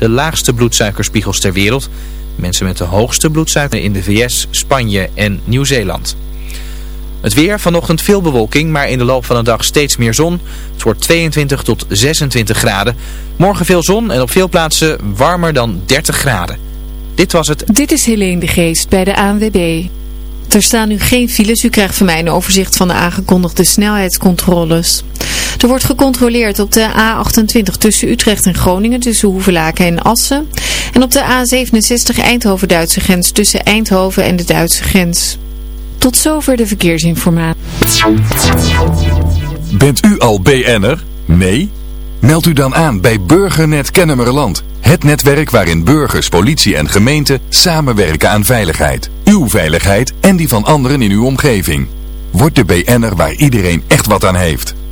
de laagste bloedsuikerspiegels ter wereld. Mensen met de hoogste bloedsuiker in de VS, Spanje en Nieuw-Zeeland. Het weer, vanochtend veel bewolking, maar in de loop van de dag steeds meer zon. Het wordt 22 tot 26 graden. Morgen veel zon en op veel plaatsen warmer dan 30 graden. Dit was het. Dit is Helene de Geest bij de ANWB. Er staan nu geen files. U krijgt van mij een overzicht van de aangekondigde snelheidscontroles. Er wordt gecontroleerd op de A28 tussen Utrecht en Groningen, tussen Hoevelaken en Assen. En op de A67 Eindhoven-Duitse grens tussen Eindhoven en de Duitse grens. Tot zover de verkeersinformatie. Bent u al BN'er? Nee? Meld u dan aan bij Burgernet Kennemerland. Het netwerk waarin burgers, politie en gemeente samenwerken aan veiligheid. Uw veiligheid en die van anderen in uw omgeving. Word de BN'er waar iedereen echt wat aan heeft.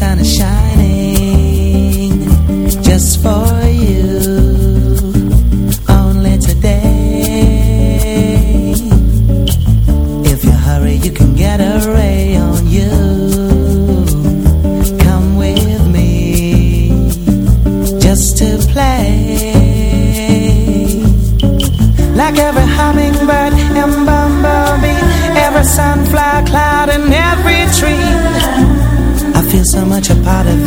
Sun is shining just for so much a part of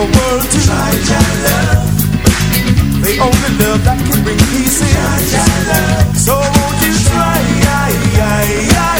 the world to Georgia love. The only love that can bring peace in. Georgia love. So won't you try? I, I, I,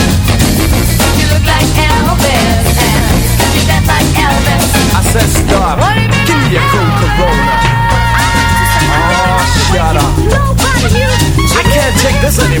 Listen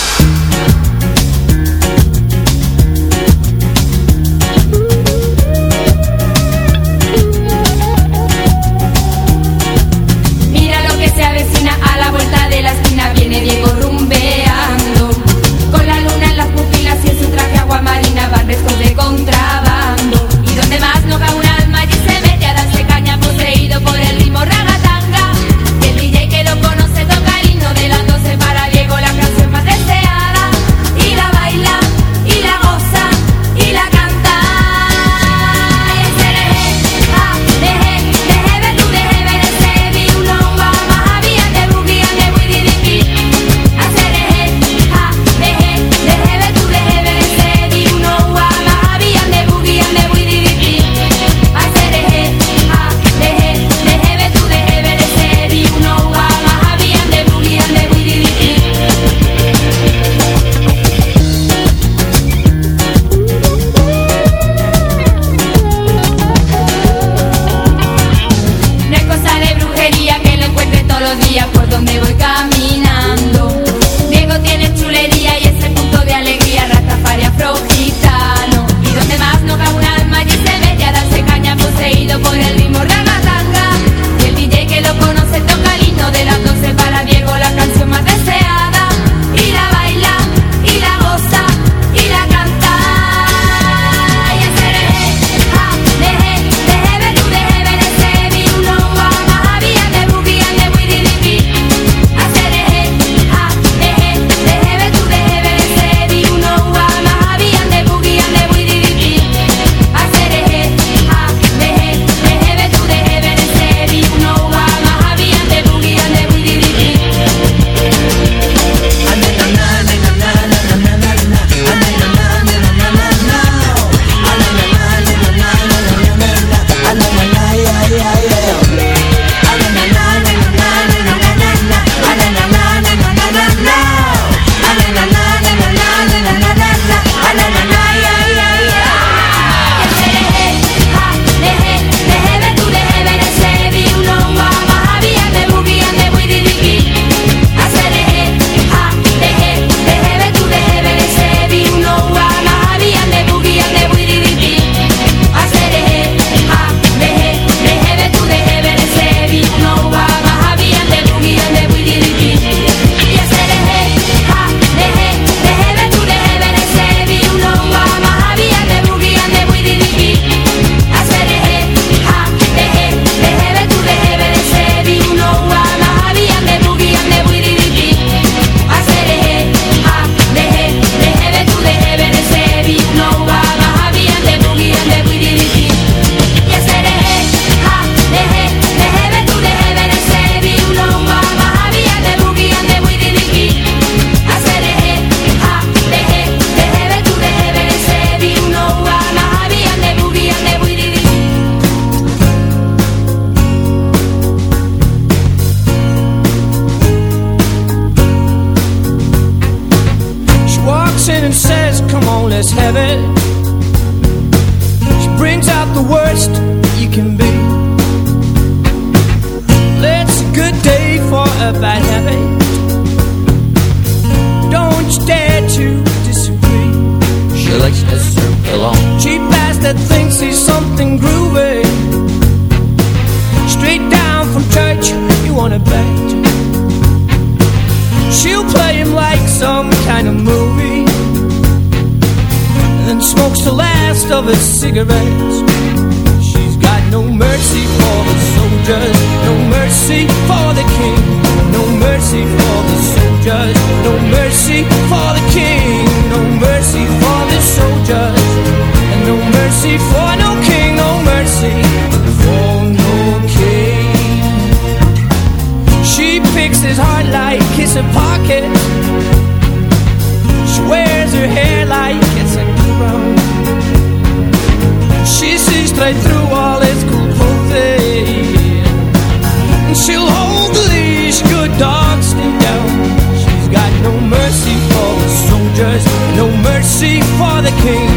mercy for the king,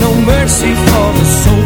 no mercy for the soul.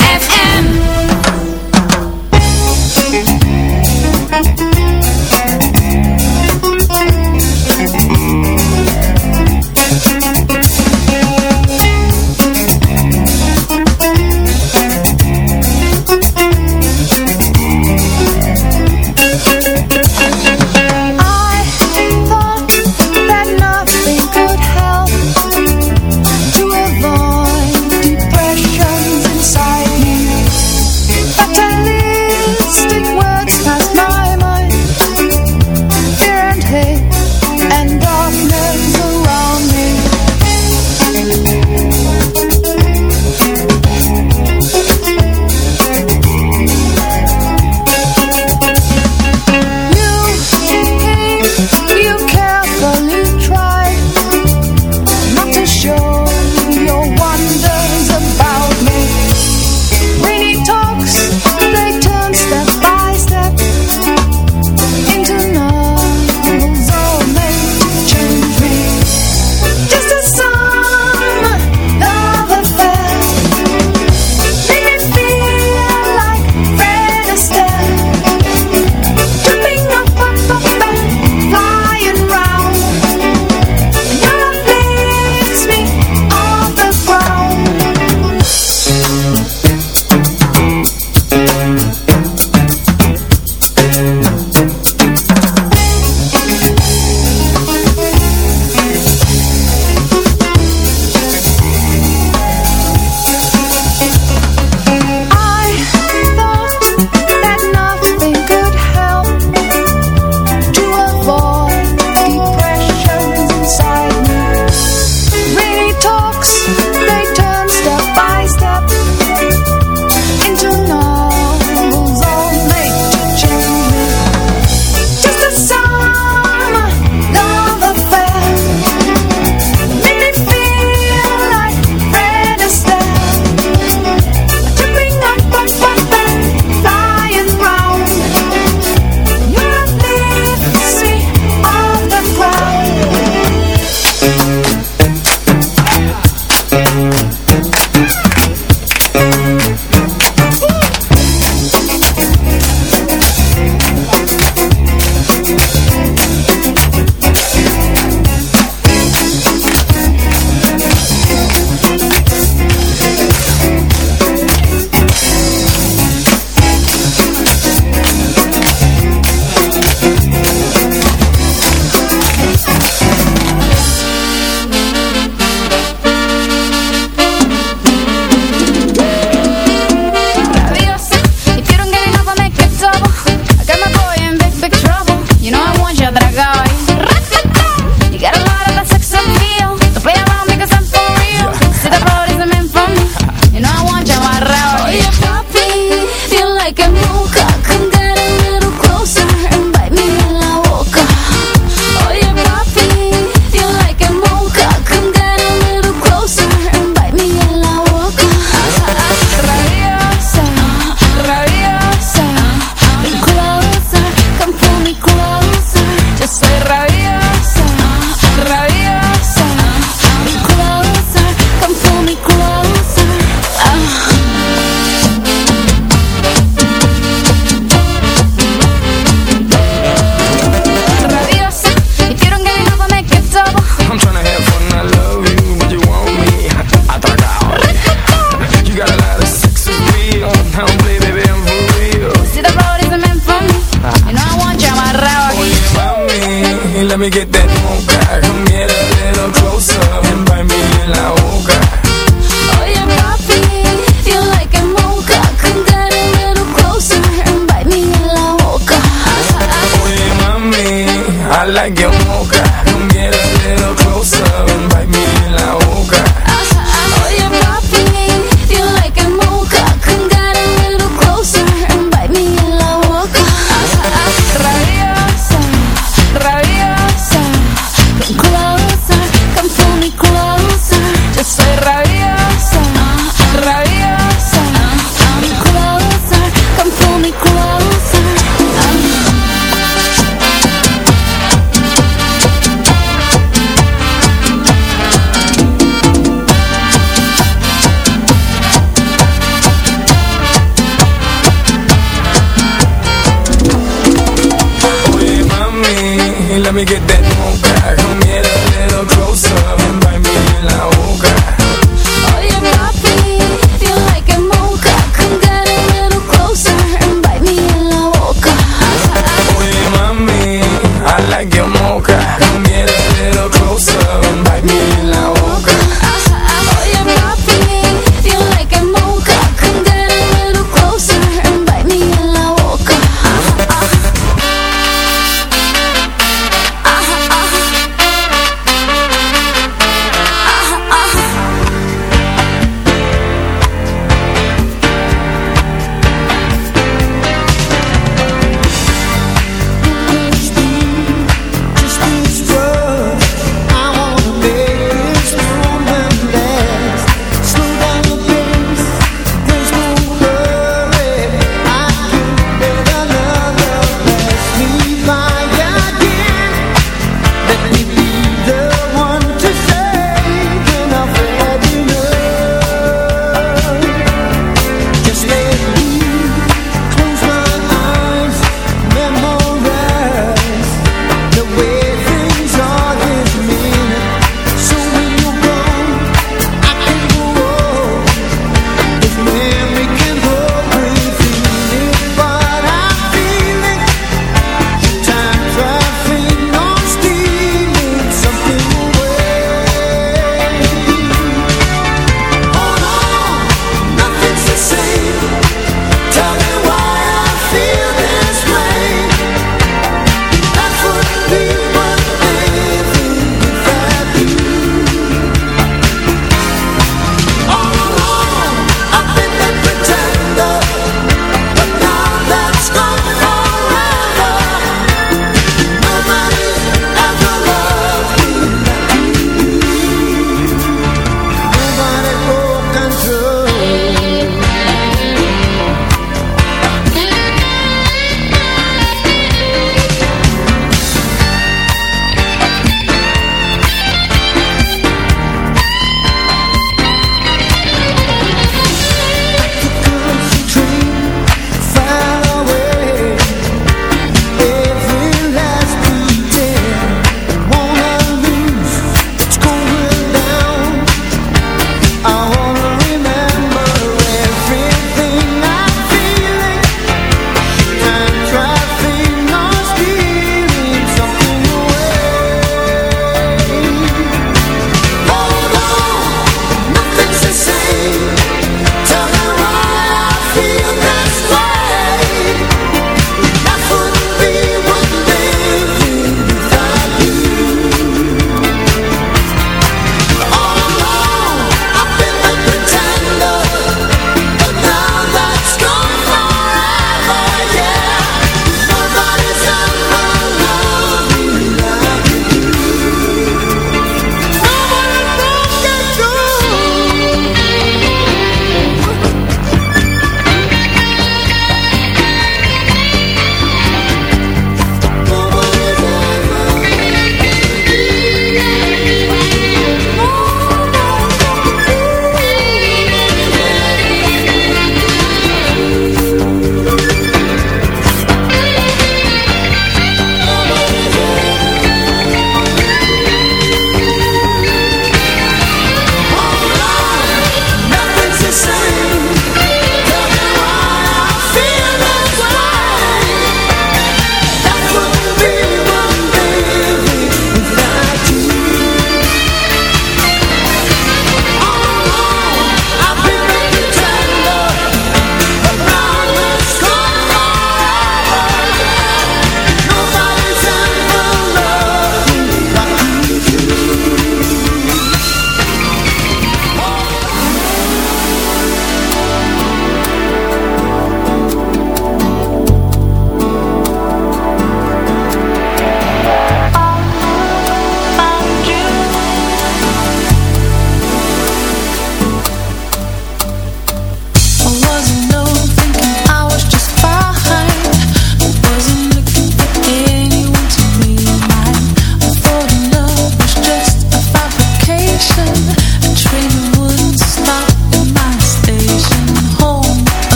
Like your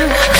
you.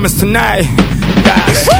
promise tonight.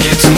get to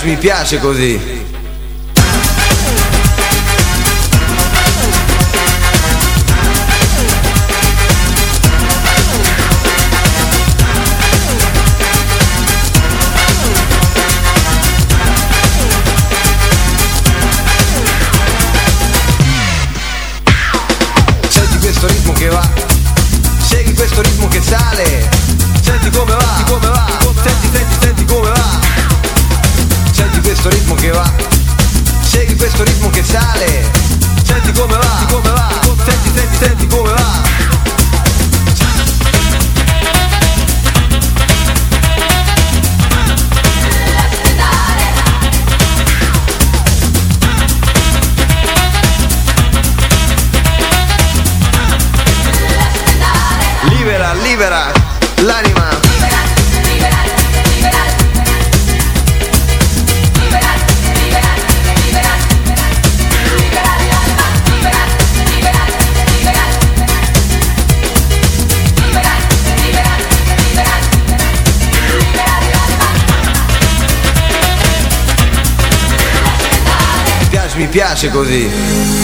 Piace, mi piace così. Piace così.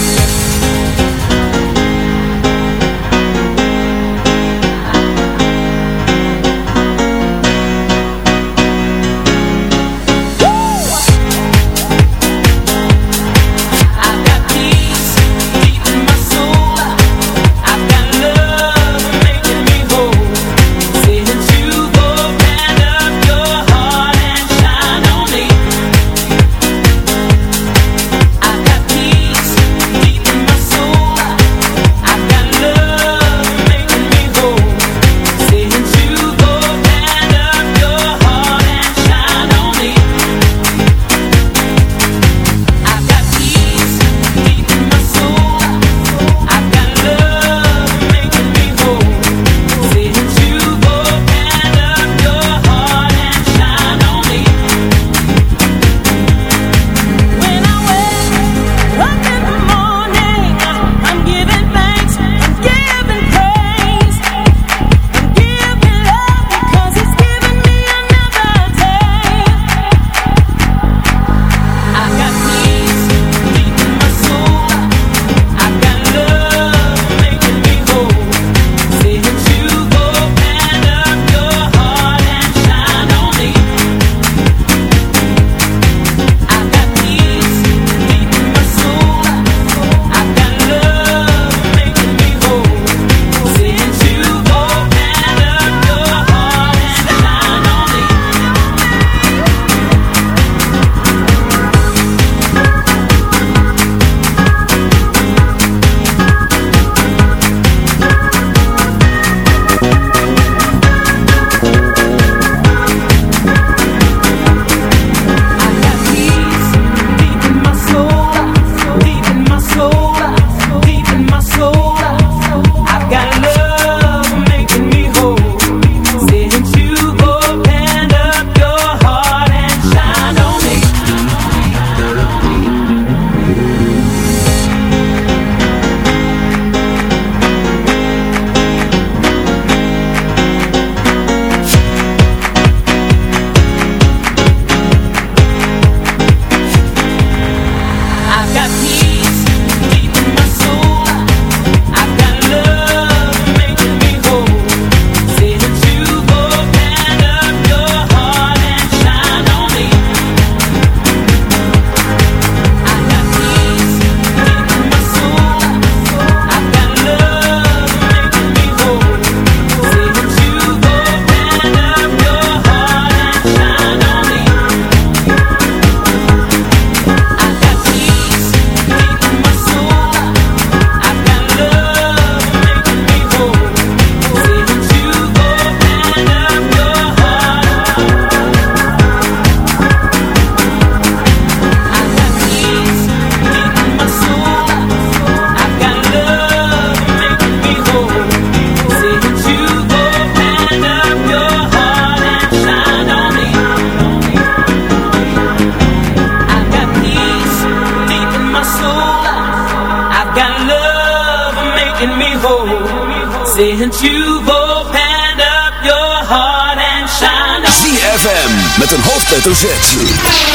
taking me home, saying you've opened up your heart and shine. ZFM met een hoofdletter Z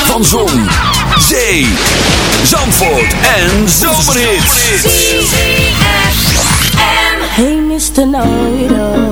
van zon, zee, Zandvoort en ZFM. Hey Mr. Know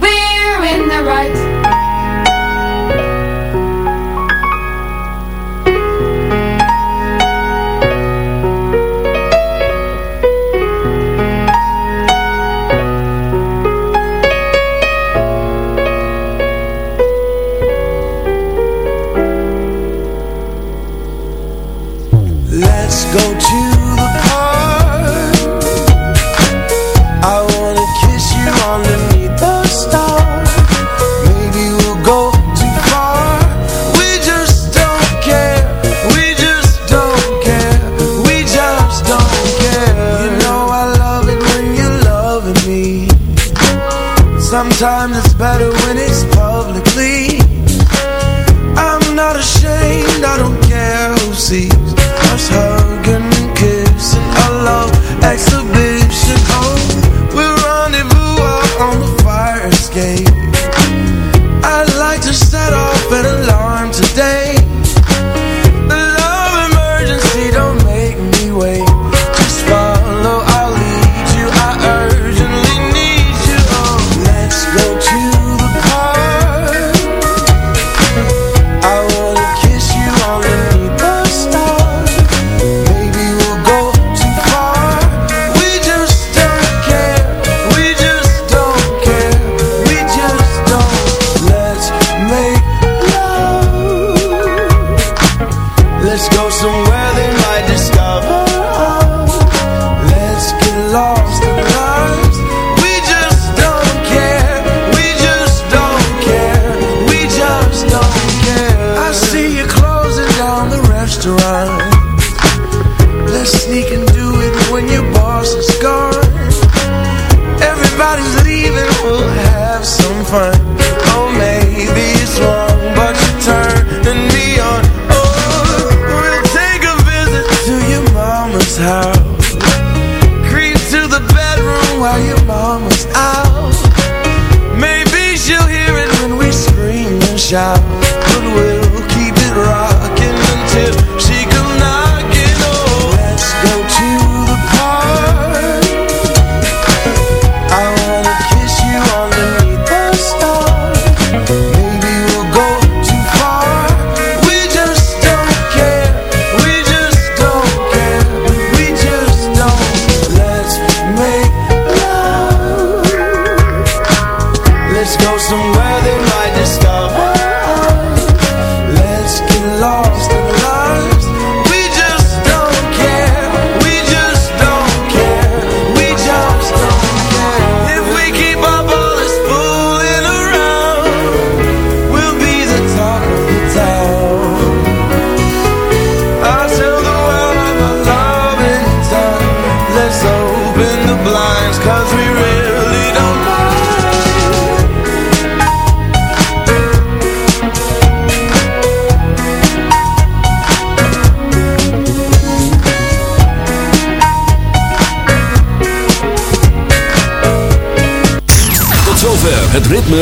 we're in the right. time to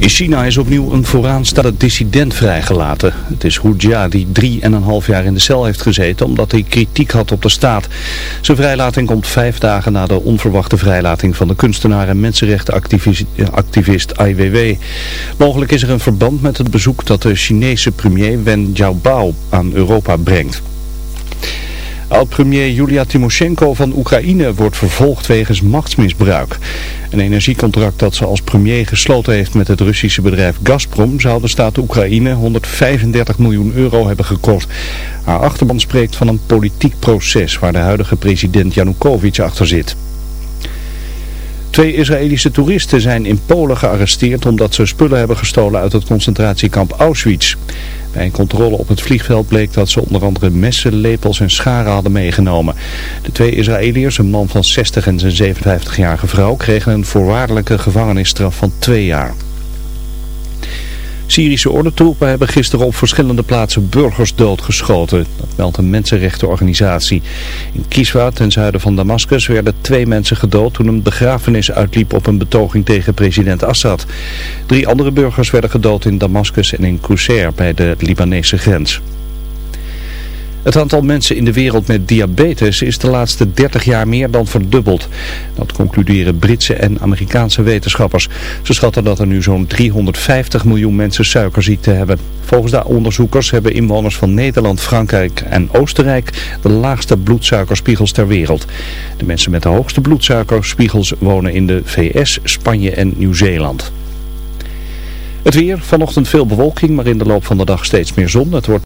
In China is opnieuw een vooraanstaande dissident vrijgelaten. Het is Hu Jia die drie en een half jaar in de cel heeft gezeten omdat hij kritiek had op de staat. Zijn vrijlating komt vijf dagen na de onverwachte vrijlating van de kunstenaar en mensenrechtenactivist Weiwei. Mogelijk is er een verband met het bezoek dat de Chinese premier Wen Jiabao aan Europa brengt. Oud-premier Julia Timoshenko van Oekraïne wordt vervolgd wegens machtsmisbruik. Een energiecontract dat ze als premier gesloten heeft met het Russische bedrijf Gazprom zou de staat Oekraïne 135 miljoen euro hebben gekost. Haar achterban spreekt van een politiek proces waar de huidige president Yanukovych achter zit. Twee Israëlische toeristen zijn in Polen gearresteerd omdat ze spullen hebben gestolen uit het concentratiekamp Auschwitz. Bij een controle op het vliegveld bleek dat ze onder andere messen, lepels en scharen hadden meegenomen. De twee Israëliërs, een man van 60 en zijn 57-jarige vrouw, kregen een voorwaardelijke gevangenisstraf van twee jaar. Syrische ordentroepen hebben gisteren op verschillende plaatsen burgers doodgeschoten. Dat meldt een mensenrechtenorganisatie. In Kiswa, ten zuiden van Damascus, werden twee mensen gedood toen een begrafenis uitliep op een betoging tegen president Assad. Drie andere burgers werden gedood in Damascus en in Qusair bij de Libanese grens. Het aantal mensen in de wereld met diabetes is de laatste 30 jaar meer dan verdubbeld. Dat concluderen Britse en Amerikaanse wetenschappers. Ze schatten dat er nu zo'n 350 miljoen mensen suikerziekte hebben. Volgens de onderzoekers hebben inwoners van Nederland, Frankrijk en Oostenrijk de laagste bloedsuikerspiegels ter wereld. De mensen met de hoogste bloedsuikerspiegels wonen in de VS, Spanje en Nieuw-Zeeland. Het weer, vanochtend veel bewolking, maar in de loop van de dag steeds meer zon. Het wordt